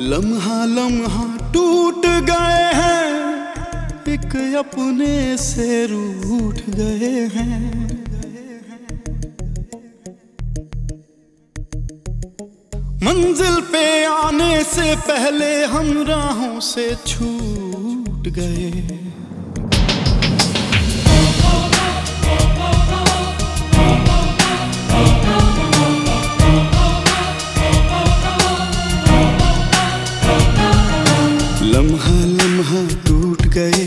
लम्हा लम्हा टूट गए हैं, एक अपने से रूठ गए हैं। मंजिल पे आने से पहले हम राहों से छूट गए। लम्हा टूट गए,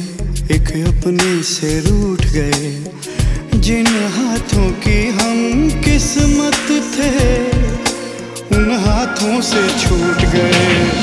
एक अपने से रूठ गए। जिन हाथों की हम किस्मत थे, उन हाथों से छूट गए।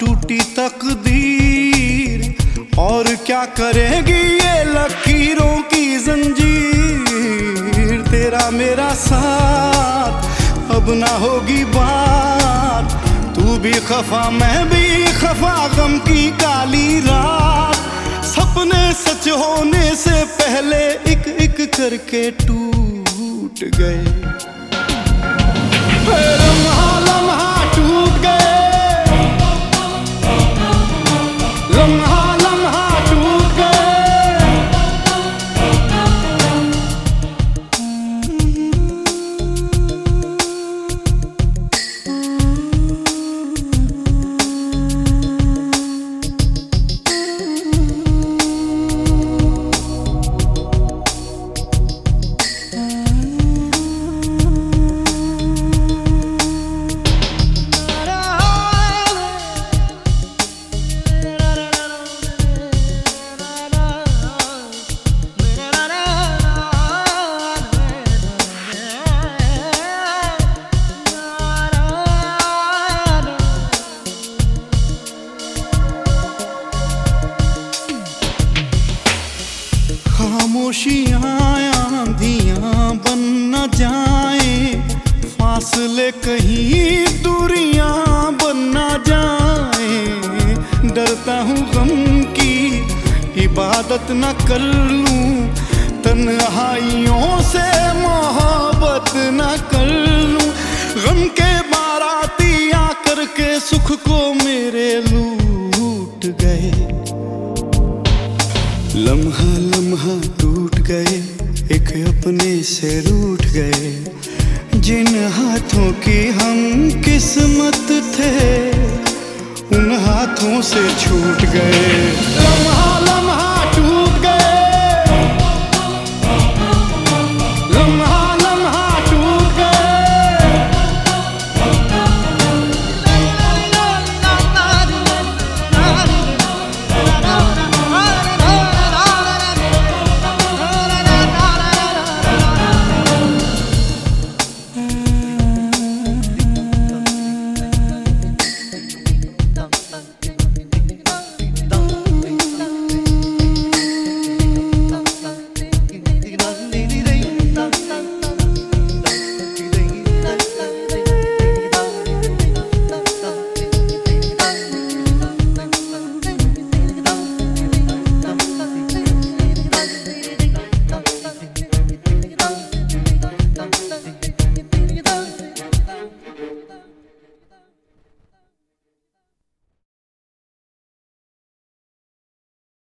टूटी तकदीर। और क्या करेगी ये लकीरों की जंजीर? तेरा मेरा साथ, अब ना होगी बात। तू भी खफा, मैं भी खफा, गम की काली रात। सपने सच होने से पहले एक एक करके टूट गए। लम्हा आंधियाँ बन न जाए, फासले कहीं दूरियाँ बन न जाए। डरता हूँ गम की इबादत न कर लूँ, तन्हाइयों से मोहब्बत न कर लूँ। गम के बाराती अपने से रूठ गए। जिन हाथों की हम किस्मत थे, उन हाथों से छूट गए।